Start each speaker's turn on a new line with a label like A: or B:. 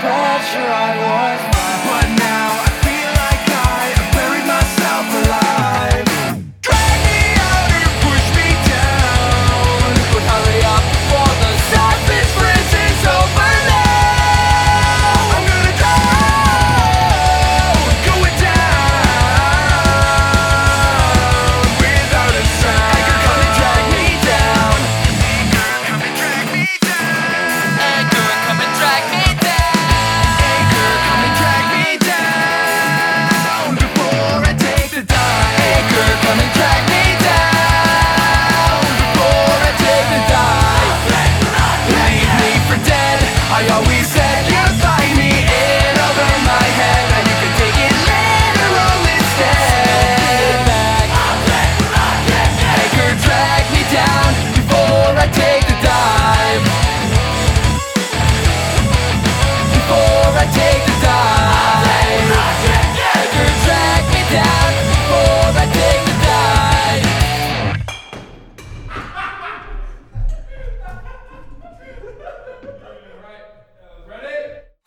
A: culture I was